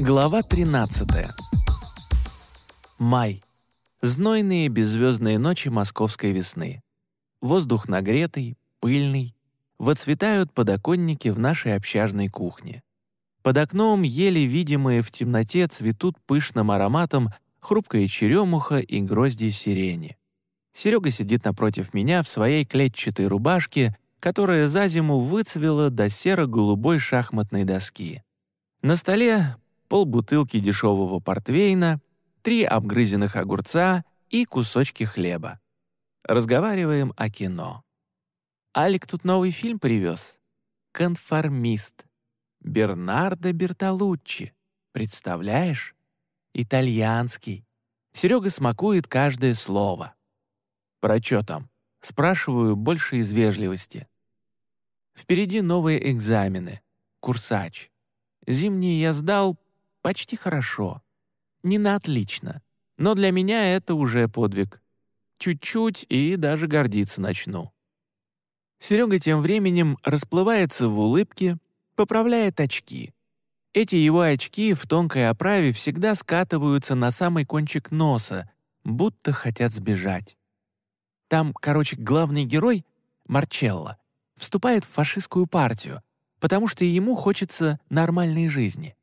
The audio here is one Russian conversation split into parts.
Глава 13. Май. Знойные беззвездные ночи московской весны. Воздух нагретый, пыльный. Воцветают подоконники в нашей общажной кухне. Под окном еле видимые в темноте цветут пышным ароматом хрупкая черемуха и грозди сирени. Серега сидит напротив меня в своей клетчатой рубашке, которая за зиму выцвела до серо-голубой шахматной доски. На столе полбутылки дешевого портвейна, три обгрызенных огурца и кусочки хлеба. Разговариваем о кино. Алик тут новый фильм привез. «Конформист». Бернардо Бертолуччи. Представляешь? Итальянский. Серега смакует каждое слово. Про что там? Спрашиваю больше из вежливости. Впереди новые экзамены. Курсач. Зимний я сдал Почти хорошо. Не на отлично. Но для меня это уже подвиг. Чуть-чуть и даже гордиться начну. Серега тем временем расплывается в улыбке, поправляет очки. Эти его очки в тонкой оправе всегда скатываются на самый кончик носа, будто хотят сбежать. Там, короче, главный герой, Марчелло, вступает в фашистскую партию, потому что ему хочется нормальной жизни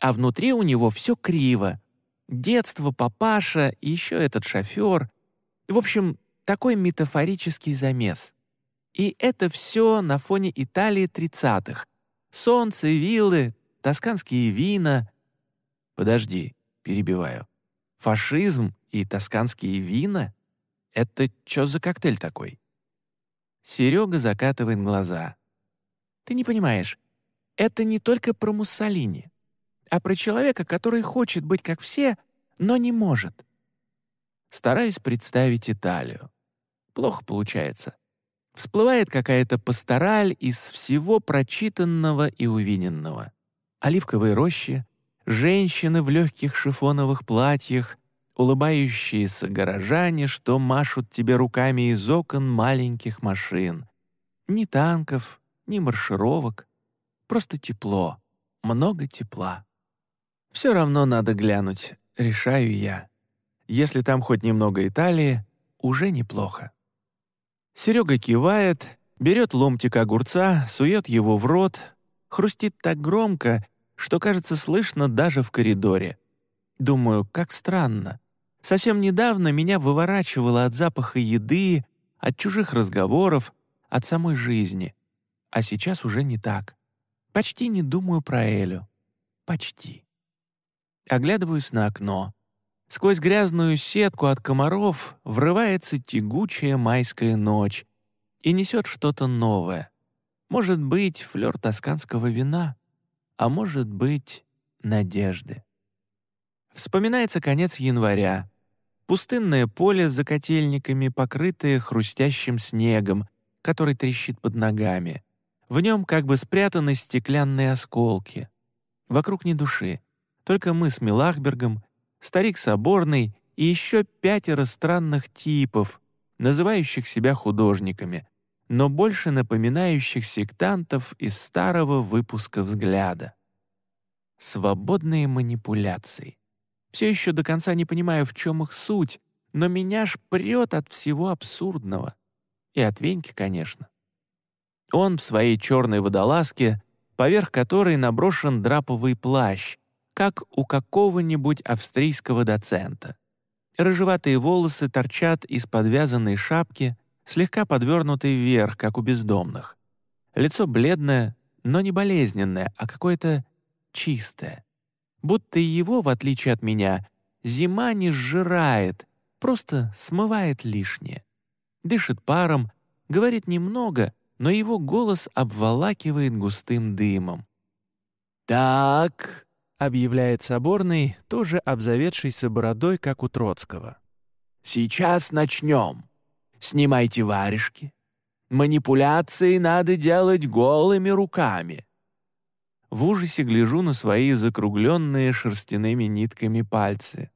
а внутри у него все криво. Детство, папаша еще этот шофер. В общем, такой метафорический замес. И это все на фоне Италии тридцатых. Солнце, виллы, тосканские вина. Подожди, перебиваю. Фашизм и тосканские вина? Это что за коктейль такой? Серега закатывает глаза. Ты не понимаешь, это не только про Муссолини а про человека, который хочет быть как все, но не может. Стараюсь представить Италию. Плохо получается. Всплывает какая-то пастораль из всего прочитанного и увиденного. Оливковые рощи, женщины в легких шифоновых платьях, улыбающиеся горожане, что машут тебе руками из окон маленьких машин. Ни танков, ни маршировок. Просто тепло, много тепла. Все равно надо глянуть, решаю я. Если там хоть немного Италии, уже неплохо. Серега кивает, берет ломтик огурца, сует его в рот, хрустит так громко, что, кажется, слышно даже в коридоре. Думаю, как странно. Совсем недавно меня выворачивало от запаха еды, от чужих разговоров, от самой жизни. А сейчас уже не так. Почти не думаю про Элю. Почти. Оглядываюсь на окно. Сквозь грязную сетку от комаров врывается тягучая майская ночь и несет что-то новое. Может быть, флёр тосканского вина, а может быть, надежды. Вспоминается конец января. Пустынное поле за котельниками, покрытое хрустящим снегом, который трещит под ногами. В нем как бы спрятаны стеклянные осколки. Вокруг ни души. Только мы с Милахбергом, старик Соборный и еще пятеро странных типов, называющих себя художниками, но больше напоминающих сектантов из старого выпуска «Взгляда». Свободные манипуляции. Все еще до конца не понимаю, в чем их суть, но меня ж прет от всего абсурдного. И от Веньки, конечно. Он в своей черной водолазке, поверх которой наброшен драповый плащ, как у какого-нибудь австрийского доцента. Рыжеватые волосы торчат из подвязанной шапки, слегка подвернутой вверх, как у бездомных. Лицо бледное, но не болезненное, а какое-то чистое. Будто его, в отличие от меня, зима не сжирает, просто смывает лишнее. Дышит паром, говорит немного, но его голос обволакивает густым дымом. «Так», объявляет Соборный, тоже обзаведшийся бородой, как у Троцкого. «Сейчас начнем. Снимайте варежки. Манипуляции надо делать голыми руками». В ужасе гляжу на свои закругленные шерстяными нитками пальцы.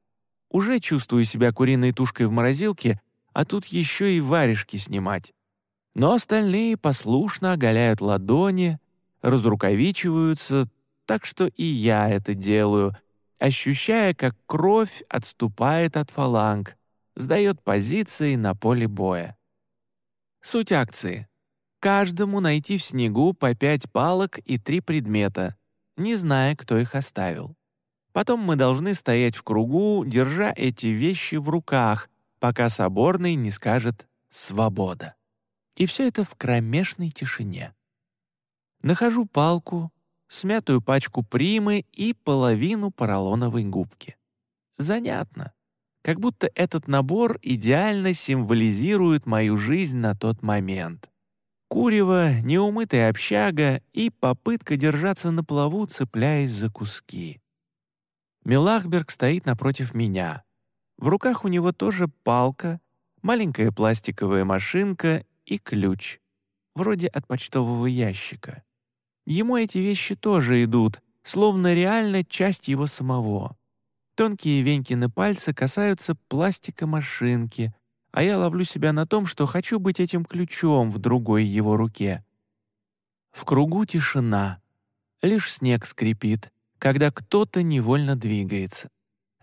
Уже чувствую себя куриной тушкой в морозилке, а тут еще и варежки снимать. Но остальные послушно оголяют ладони, разрукавичиваются, так что и я это делаю, ощущая, как кровь отступает от фаланг, сдает позиции на поле боя. Суть акции. Каждому найти в снегу по пять палок и три предмета, не зная, кто их оставил. Потом мы должны стоять в кругу, держа эти вещи в руках, пока соборный не скажет «свобода». И все это в кромешной тишине. Нахожу палку, смятую пачку примы и половину поролоновой губки. Занятно. Как будто этот набор идеально символизирует мою жизнь на тот момент. Курево, неумытая общага и попытка держаться на плаву, цепляясь за куски. Милахберг стоит напротив меня. В руках у него тоже палка, маленькая пластиковая машинка и ключ, вроде от почтового ящика. Ему эти вещи тоже идут, словно реально часть его самого. Тонкие Венькины пальцы касаются пластика машинки, а я ловлю себя на том, что хочу быть этим ключом в другой его руке. В кругу тишина. Лишь снег скрипит, когда кто-то невольно двигается.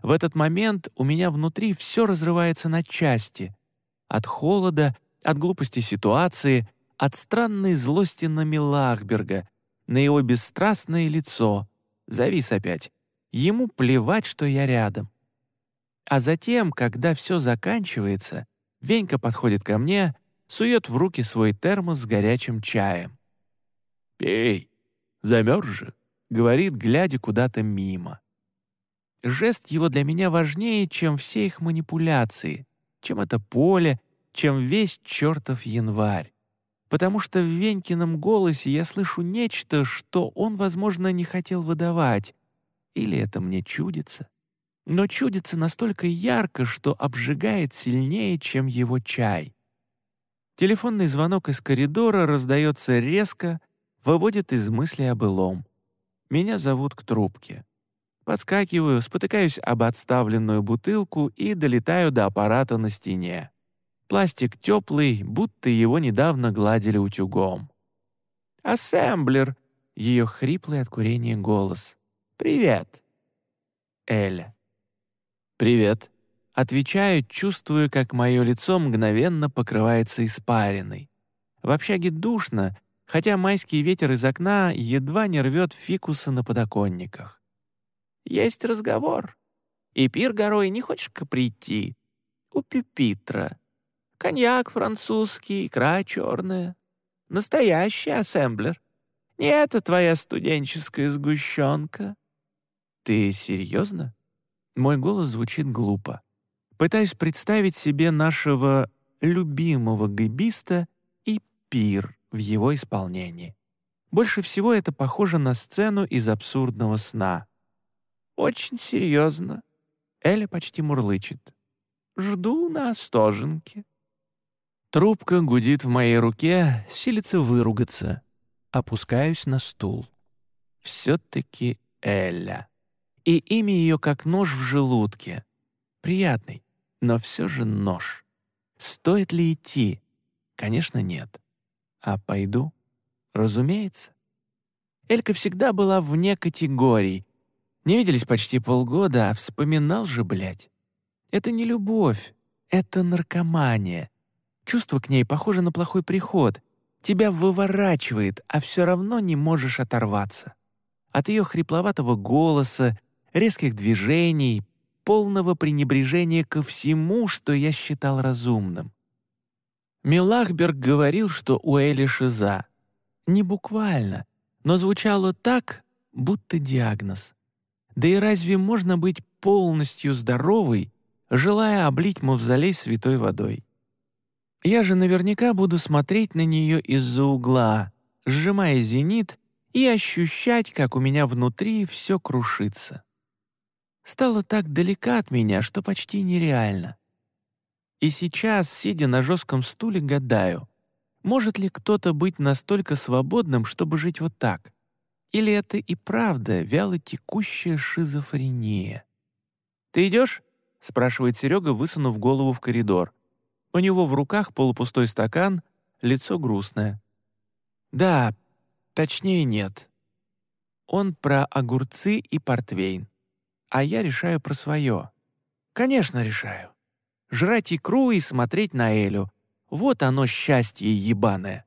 В этот момент у меня внутри все разрывается на части. От холода, от глупости ситуации, от странной злости на Милахберга, на его бесстрастное лицо. Завис опять. Ему плевать, что я рядом. А затем, когда все заканчивается, Венька подходит ко мне, сует в руки свой термос с горячим чаем. «Пей, замерз же», — говорит, глядя куда-то мимо. Жест его для меня важнее, чем все их манипуляции, чем это поле, чем весь чертов январь потому что в Венькином голосе я слышу нечто, что он, возможно, не хотел выдавать. Или это мне чудится? Но чудится настолько ярко, что обжигает сильнее, чем его чай. Телефонный звонок из коридора раздается резко, выводит из мысли о былом. Меня зовут к трубке. Подскакиваю, спотыкаюсь об отставленную бутылку и долетаю до аппарата на стене. Пластик теплый, будто его недавно гладили утюгом. «Ассемблер!» — ее хриплый от курения голос. «Привет!» Эля. «Привет!» Отвечаю, чувствую, как мое лицо мгновенно покрывается испариной. В общаге душно, хотя майский ветер из окна едва не рвет фикусы на подоконниках. «Есть разговор. И пир горой не хочешь-ка прийти? У Пюпитра. Коньяк французский, икра черная. Настоящий ассемблер. Не это твоя студенческая сгущенка. Ты серьезно? Мой голос звучит глупо. Пытаюсь представить себе нашего любимого гибиста и пир в его исполнении. Больше всего это похоже на сцену из абсурдного сна. «Очень серьезно». Эля почти мурлычет. «Жду на Остоженке». Трубка гудит в моей руке, силится выругаться. Опускаюсь на стул. Все-таки Эля. И имя ее как нож в желудке. Приятный, но все же нож. Стоит ли идти? Конечно, нет. А пойду? Разумеется. Элька всегда была вне категорий. Не виделись почти полгода, а вспоминал же, блядь. Это не любовь, это наркомания. Чувство к ней похоже на плохой приход. Тебя выворачивает, а все равно не можешь оторваться. От ее хрипловатого голоса, резких движений, полного пренебрежения ко всему, что я считал разумным. Милахберг говорил, что у Эли шиза. Не буквально, но звучало так, будто диагноз. Да и разве можно быть полностью здоровой, желая облить мавзолей святой водой? Я же наверняка буду смотреть на нее из-за угла, сжимая зенит и ощущать, как у меня внутри все крушится. Стало так далека от меня, что почти нереально. И сейчас, сидя на жестком стуле, гадаю, может ли кто-то быть настолько свободным, чтобы жить вот так? Или это и правда вяло текущая шизофрения? «Ты идешь?» — спрашивает Серега, высунув голову в коридор. У него в руках полупустой стакан, лицо грустное. «Да, точнее нет». он про огурцы и портвейн. А я решаю про свое. Конечно, решаю. Жрать икру и смотреть на Элю. Вот оно счастье ебаное.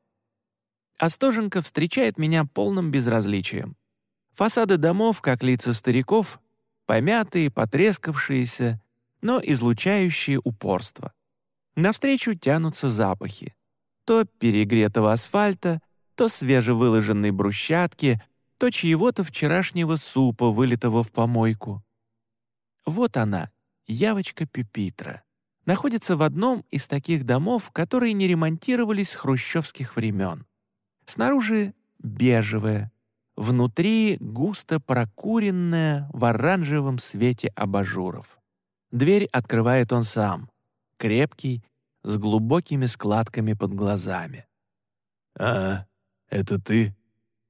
Остоженко встречает меня полным безразличием. Фасады домов, как лица стариков, помятые, потрескавшиеся, но излучающие упорство. Навстречу тянутся запахи. То перегретого асфальта, то свежевыложенной брусчатки, то чьего-то вчерашнего супа, вылитого в помойку. Вот она, явочка Пюпитра. Находится в одном из таких домов, которые не ремонтировались с хрущевских времен. Снаружи бежевая, внутри густо прокуренная в оранжевом свете абажуров. Дверь открывает он сам, крепкий, с глубокими складками под глазами. «А, это ты?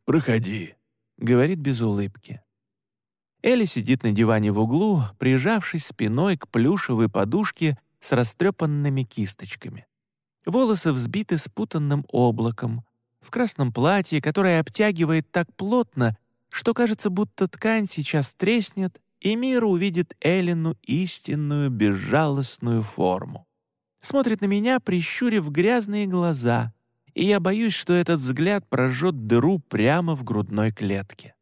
Проходи», — говорит без улыбки. Элли сидит на диване в углу, прижавшись спиной к плюшевой подушке с растрепанными кисточками. Волосы взбиты спутанным облаком, в красном платье, которое обтягивает так плотно, что кажется, будто ткань сейчас треснет, и мир увидит Эллину истинную безжалостную форму. Смотрит на меня, прищурив грязные глаза, и я боюсь, что этот взгляд прожжет дыру прямо в грудной клетке.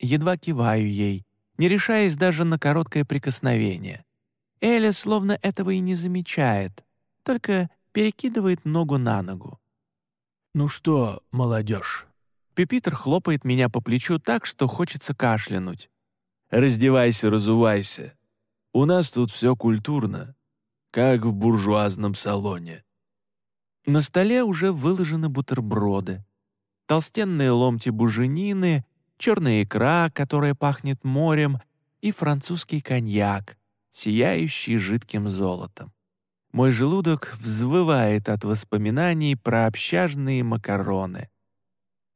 Едва киваю ей, не решаясь даже на короткое прикосновение. Эля словно этого и не замечает, только перекидывает ногу на ногу. «Ну что, молодежь?» Пепитер хлопает меня по плечу так, что хочется кашлянуть. «Раздевайся, разувайся. У нас тут все культурно, как в буржуазном салоне». На столе уже выложены бутерброды. Толстенные ломти буженины, черная икра, которая пахнет морем, и французский коньяк, сияющий жидким золотом. Мой желудок взвывает от воспоминаний про общажные макароны.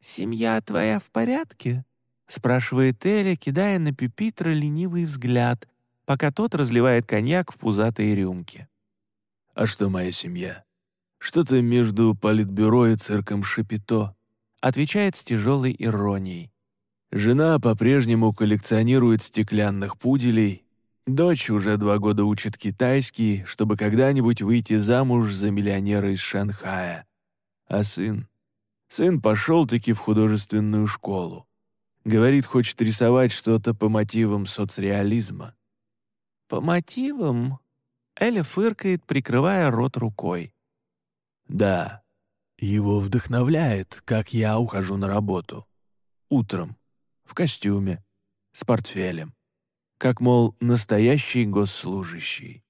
«Семья твоя в порядке?» — спрашивает Эля, кидая на Пюпитра ленивый взгляд, пока тот разливает коньяк в пузатые рюмки. «А что моя семья? Что-то между политбюро и цирком Шапито», — отвечает с тяжелой иронией. «Жена по-прежнему коллекционирует стеклянных пуделей, Дочь уже два года учит китайский, чтобы когда-нибудь выйти замуж за миллионера из Шанхая. А сын? Сын пошел-таки в художественную школу. Говорит, хочет рисовать что-то по мотивам соцреализма. «По мотивам?» Эля фыркает, прикрывая рот рукой. «Да, его вдохновляет, как я ухожу на работу. Утром, в костюме, с портфелем как, мол, настоящий госслужащий.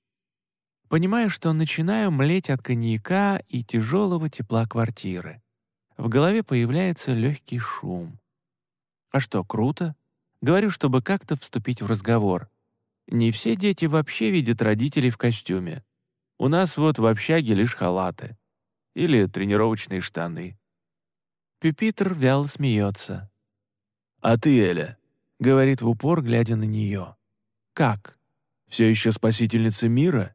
Понимаю, что начинаю млеть от коньяка и тяжелого тепла квартиры. В голове появляется легкий шум. А что, круто? Говорю, чтобы как-то вступить в разговор. Не все дети вообще видят родителей в костюме. У нас вот в общаге лишь халаты. Или тренировочные штаны. Пюпитр вяло смеется. «А ты, Эля?» — говорит в упор, глядя на нее. Как? Все еще спасительница мира?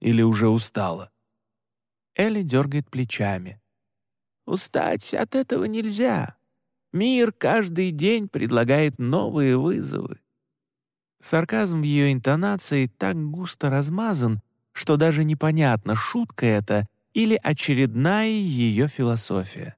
Или уже устала?» Элли дергает плечами. «Устать от этого нельзя. Мир каждый день предлагает новые вызовы». Сарказм в ее интонации так густо размазан, что даже непонятно, шутка это или очередная ее философия.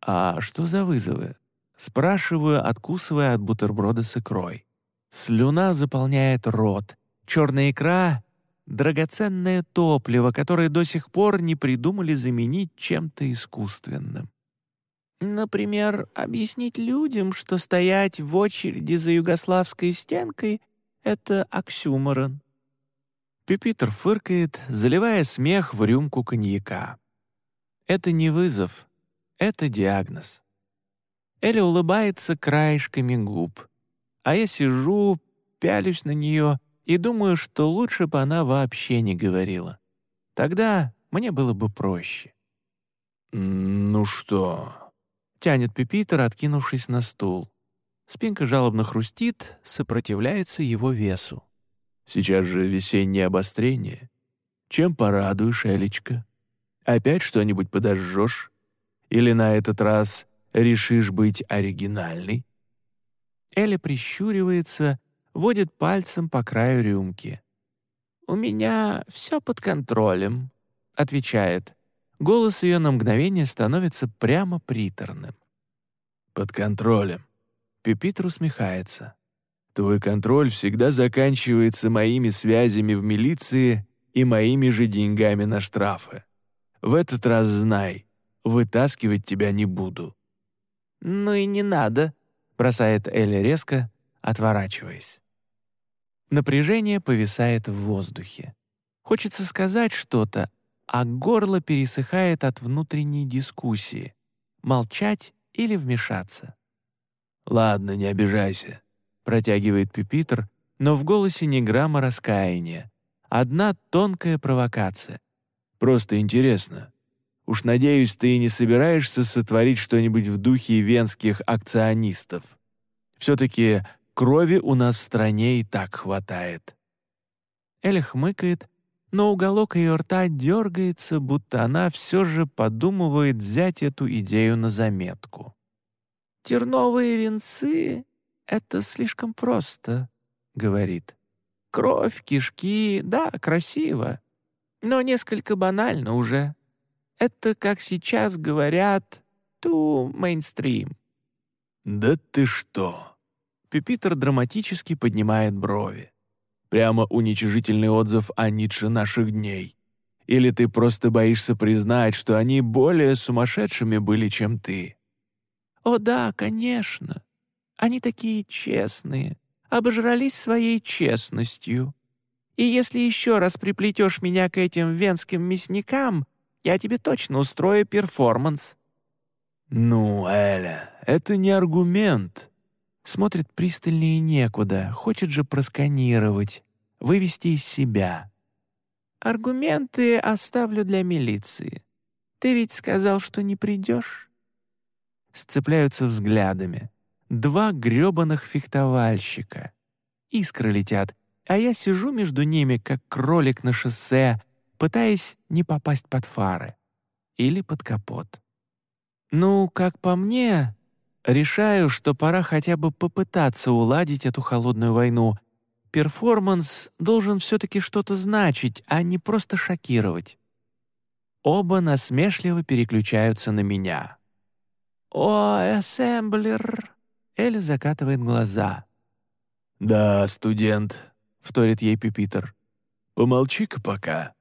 «А что за вызовы?» — спрашиваю, откусывая от бутерброда с икрой. Слюна заполняет рот. Черная икра — драгоценное топливо, которое до сих пор не придумали заменить чем-то искусственным. Например, объяснить людям, что стоять в очереди за югославской стенкой — это оксюморон. Пюпитр фыркает, заливая смех в рюмку коньяка. Это не вызов, это диагноз. Эля улыбается краешками губ а я сижу, пялюсь на нее и думаю, что лучше бы она вообще не говорила. Тогда мне было бы проще. «Ну что?» — тянет Пепитер, откинувшись на стул. Спинка жалобно хрустит, сопротивляется его весу. «Сейчас же весеннее обострение. Чем порадуешь, Элечка? Опять что-нибудь подожжешь? Или на этот раз решишь быть оригинальной?» Эля прищуривается, водит пальцем по краю рюмки. «У меня все под контролем», — отвечает. Голос ее на мгновение становится прямо приторным. «Под контролем». Пюпитр усмехается. «Твой контроль всегда заканчивается моими связями в милиции и моими же деньгами на штрафы. В этот раз знай, вытаскивать тебя не буду». «Ну и не надо», — бросает Эля резко, отворачиваясь. Напряжение повисает в воздухе. Хочется сказать что-то, а горло пересыхает от внутренней дискуссии. Молчать или вмешаться. «Ладно, не обижайся», — протягивает Пюпитр, но в голосе ни грамма раскаяния. Одна тонкая провокация. «Просто интересно. Уж надеюсь, ты не собираешься сотворить что-нибудь в духе венских акционистов. Все-таки крови у нас в стране и так хватает». Эля хмыкает, но уголок ее рта дергается, будто она все же подумывает взять эту идею на заметку. «Терновые венцы — это слишком просто», — говорит. «Кровь, кишки, да, красиво, но несколько банально уже. Это, как сейчас говорят, ту мейнстрим». «Да ты что?» Пюпитер драматически поднимает брови. Прямо уничижительный отзыв о Ницше наших дней. Или ты просто боишься признать, что они более сумасшедшими были, чем ты?» «О да, конечно. Они такие честные, обожрались своей честностью. И если еще раз приплетешь меня к этим венским мясникам, я тебе точно устрою перформанс». «Ну, Эля, это не аргумент», Смотрит пристальнее некуда, хочет же просканировать, вывести из себя. «Аргументы оставлю для милиции. Ты ведь сказал, что не придешь?» Сцепляются взглядами. Два грёбаных фехтовальщика. Искры летят, а я сижу между ними, как кролик на шоссе, пытаясь не попасть под фары или под капот. Ну, как по мне, Решаю, что пора хотя бы попытаться уладить эту холодную войну. Перформанс должен все-таки что-то значить, а не просто шокировать. Оба насмешливо переключаются на меня. «О, ассемблер!» Эля закатывает глаза. «Да, студент», — вторит ей Пюпитер. «Помолчи-ка пока».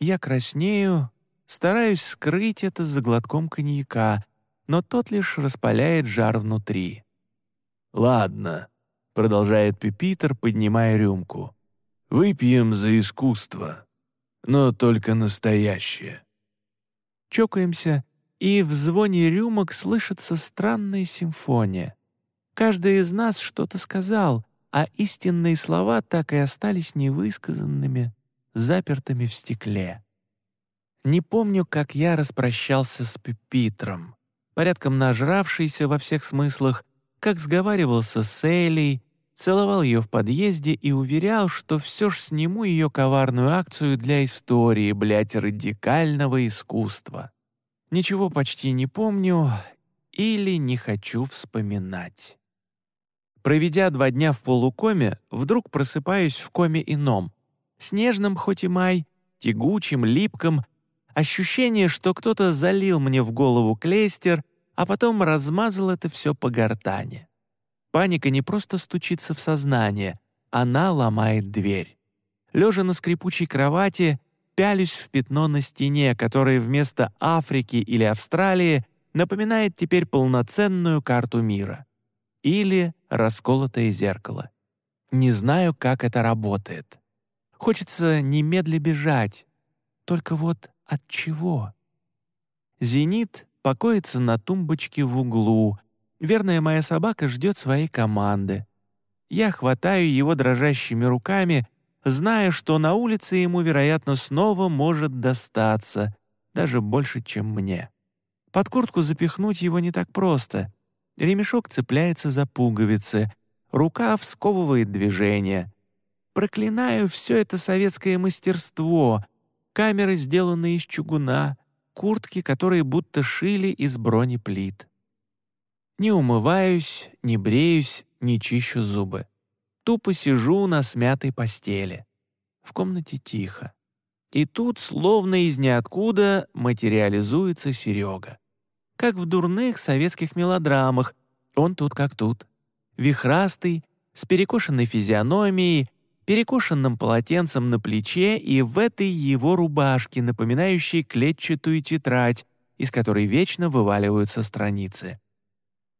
Я краснею, стараюсь скрыть это за глотком коньяка — но тот лишь распаляет жар внутри. «Ладно», — продолжает Пюпитер, поднимая рюмку. «Выпьем за искусство, но только настоящее». Чокаемся, и в звоне рюмок слышится странная симфония. Каждый из нас что-то сказал, а истинные слова так и остались невысказанными, запертыми в стекле. Не помню, как я распрощался с Пюпитром порядком нажравшийся во всех смыслах, как сговаривался с Элей, целовал ее в подъезде и уверял, что все ж сниму ее коварную акцию для истории, блядь, радикального искусства. Ничего почти не помню или не хочу вспоминать. Проведя два дня в полукоме, вдруг просыпаюсь в коме ином. Снежном хоть и май, тягучим, липком, Ощущение, что кто-то залил мне в голову клейстер, а потом размазал это все по гортани. Паника не просто стучится в сознание, она ломает дверь. Лежа на скрипучей кровати, пялюсь в пятно на стене, которое вместо Африки или Австралии напоминает теперь полноценную карту мира. Или расколотое зеркало. Не знаю, как это работает. Хочется немедля бежать. Только вот от чего? Зенит покоится на тумбочке в углу. Верная моя собака ждет своей команды. Я хватаю его дрожащими руками, зная, что на улице ему, вероятно, снова может достаться, даже больше, чем мне. Под куртку запихнуть его не так просто. Ремешок цепляется за пуговицы, рука сковывает движение. Проклинаю все это советское мастерство — камеры, сделанные из чугуна, куртки, которые будто шили из бронеплит. Не умываюсь, не бреюсь, не чищу зубы. Тупо сижу на смятой постели. В комнате тихо. И тут, словно из ниоткуда, материализуется Серега. Как в дурных советских мелодрамах, он тут как тут. Вихрастый, с перекошенной физиономией, перекошенным полотенцем на плече и в этой его рубашке, напоминающей клетчатую тетрадь, из которой вечно вываливаются страницы.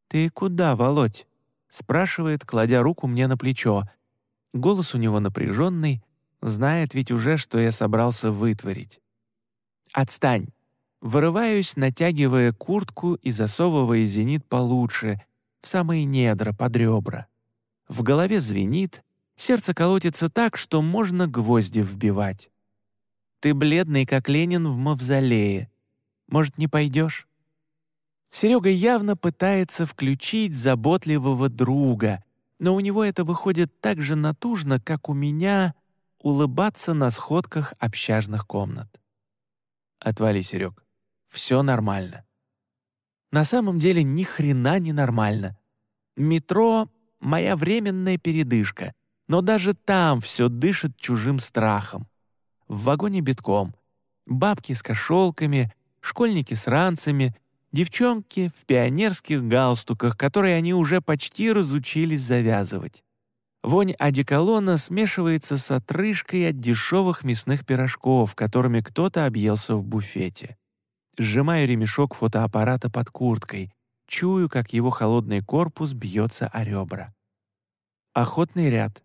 «Ты куда, Володь?» — спрашивает, кладя руку мне на плечо. Голос у него напряженный, знает ведь уже, что я собрался вытворить. «Отстань!» Вырываюсь, натягивая куртку и засовывая зенит получше, в самые недра, под ребра. В голове звенит, сердце колотится так, что можно гвозди вбивать. «Ты бледный, как Ленин в мавзолее. Может, не пойдешь?» Серега явно пытается включить заботливого друга, но у него это выходит так же натужно, как у меня улыбаться на сходках общажных комнат. «Отвали, Серег. Все нормально». На самом деле ни хрена не нормально. Метро — моя временная передышка, но даже там все дышит чужим страхом. В вагоне битком. Бабки с кошелками, школьники с ранцами — Девчонки в пионерских галстуках, которые они уже почти разучились завязывать. Вонь одеколона смешивается с отрыжкой от дешевых мясных пирожков, которыми кто-то объелся в буфете. Сжимаю ремешок фотоаппарата под курткой, чую, как его холодный корпус бьется о ребра. Охотный ряд.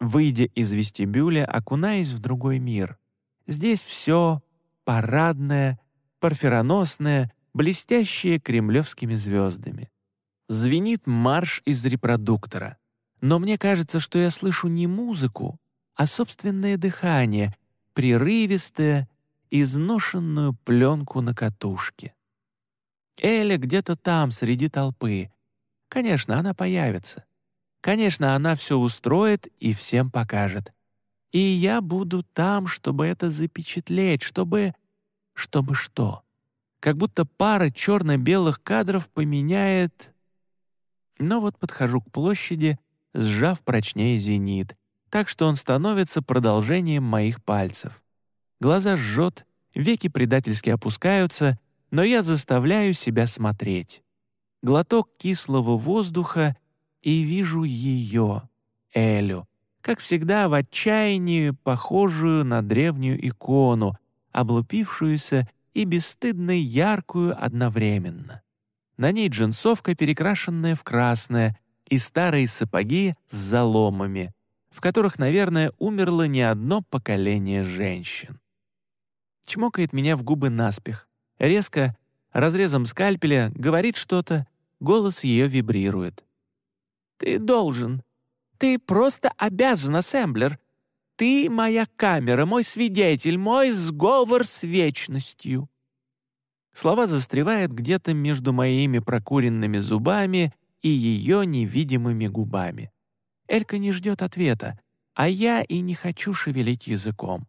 Выйдя из вестибюля, окунаюсь в другой мир. Здесь все парадное, парфироносное, блестящие кремлевскими звездами. Звенит марш из репродуктора. Но мне кажется, что я слышу не музыку, а собственное дыхание, прерывистое, изношенную пленку на катушке. Эля где-то там, среди толпы. Конечно, она появится. Конечно, она все устроит и всем покажет. И я буду там, чтобы это запечатлеть, чтобы... Чтобы что? как будто пара черно-белых кадров поменяет... Но вот подхожу к площади, сжав прочнее зенит, так что он становится продолжением моих пальцев. Глаза жжет, веки предательски опускаются, но я заставляю себя смотреть. Глоток кислого воздуха и вижу ее, Элю, как всегда в отчаянии, похожую на древнюю икону, облупившуюся и бесстыдно яркую одновременно. На ней джинсовка, перекрашенная в красное, и старые сапоги с заломами, в которых, наверное, умерло не одно поколение женщин. Чмокает меня в губы наспех. Резко, разрезом скальпеля, говорит что-то, голос ее вибрирует. «Ты должен. Ты просто обязан, ассемблер. Ты моя камера, мой свидетель, мой сговор с вечностью». Слова застревают где-то между моими прокуренными зубами и ее невидимыми губами. Элька не ждет ответа, а я и не хочу шевелить языком.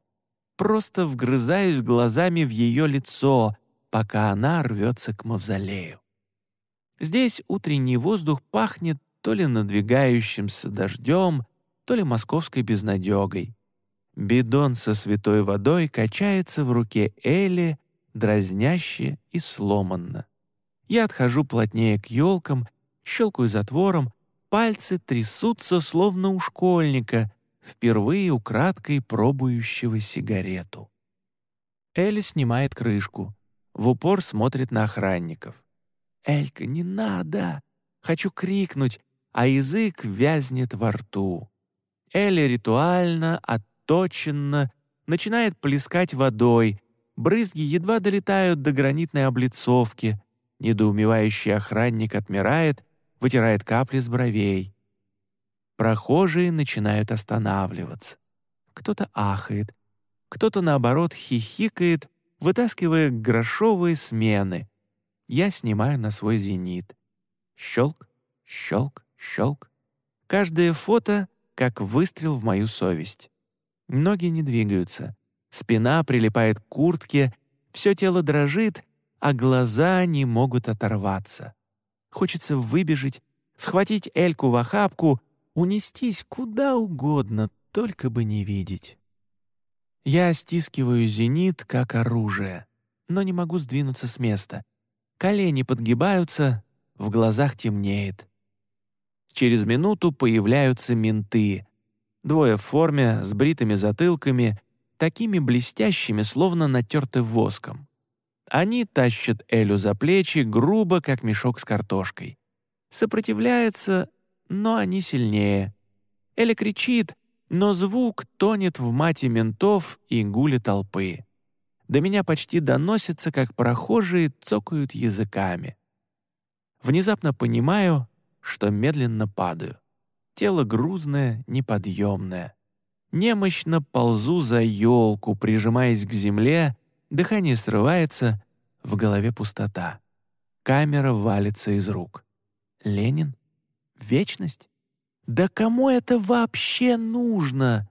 Просто вгрызаюсь глазами в ее лицо, пока она рвется к мавзолею. Здесь утренний воздух пахнет то ли надвигающимся дождем, то ли московской безнадегой. Бидон со святой водой качается в руке Элли, дразняще и сломанно. Я отхожу плотнее к елкам, щелкаю затвором, пальцы трясутся, словно у школьника, впервые украдкой пробующего сигарету. Элли снимает крышку, в упор смотрит на охранников. «Элька, не надо!» Хочу крикнуть, а язык вязнет во рту. Элли ритуально, отточенно начинает плескать водой, брызги едва долетают до гранитной облицовки, недоумевающий охранник отмирает, вытирает капли с бровей. Прохожие начинают останавливаться. Кто-то ахает, кто-то, наоборот, хихикает, вытаскивая грошовые смены. Я снимаю на свой зенит. Щелк, щелк, щелк. Каждое фото — как выстрел в мою совесть. Ноги не двигаются. Спина прилипает к куртке, все тело дрожит, а глаза не могут оторваться. Хочется выбежать, схватить Эльку в охапку, унестись куда угодно, только бы не видеть. Я стискиваю зенит как оружие, но не могу сдвинуться с места. Колени подгибаются, в глазах темнеет. Через минуту появляются менты. Двое в форме, с бритыми затылками, такими блестящими, словно натерты воском. Они тащат Элю за плечи, грубо, как мешок с картошкой. Сопротивляется, но они сильнее. Эля кричит, но звук тонет в мате ментов и гуле толпы. До меня почти доносится, как прохожие цокают языками. Внезапно понимаю, что медленно падаю. Тело грузное, неподъемное. Немощно ползу за елку, прижимаясь к земле, дыхание срывается, в голове пустота. Камера валится из рук. Ленин? Вечность? Да кому это вообще нужно?